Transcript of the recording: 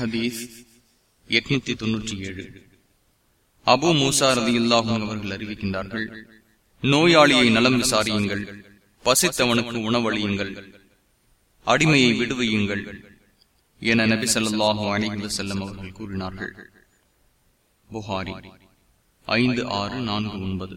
ஹதீஸ் எட்நூத்தி தொன்னூற்றி ஏழு. அபு மூசா ரதி இல்லாஹும் அவர்கள் அறிவிக்கின்றார்கள் நோயாளியை நலம் விசாரியுங்கள் பசித்தவனுக்கு உணவளியுங்கள் அடிமையை விடுவியுங்கள் என நபி ஸல்லல்லாஹு அலைஹி செல்லும் அவர்கள் கூறினார்கள். புகாரி ஐந்து ஆறு நான்கு ஒன்பது.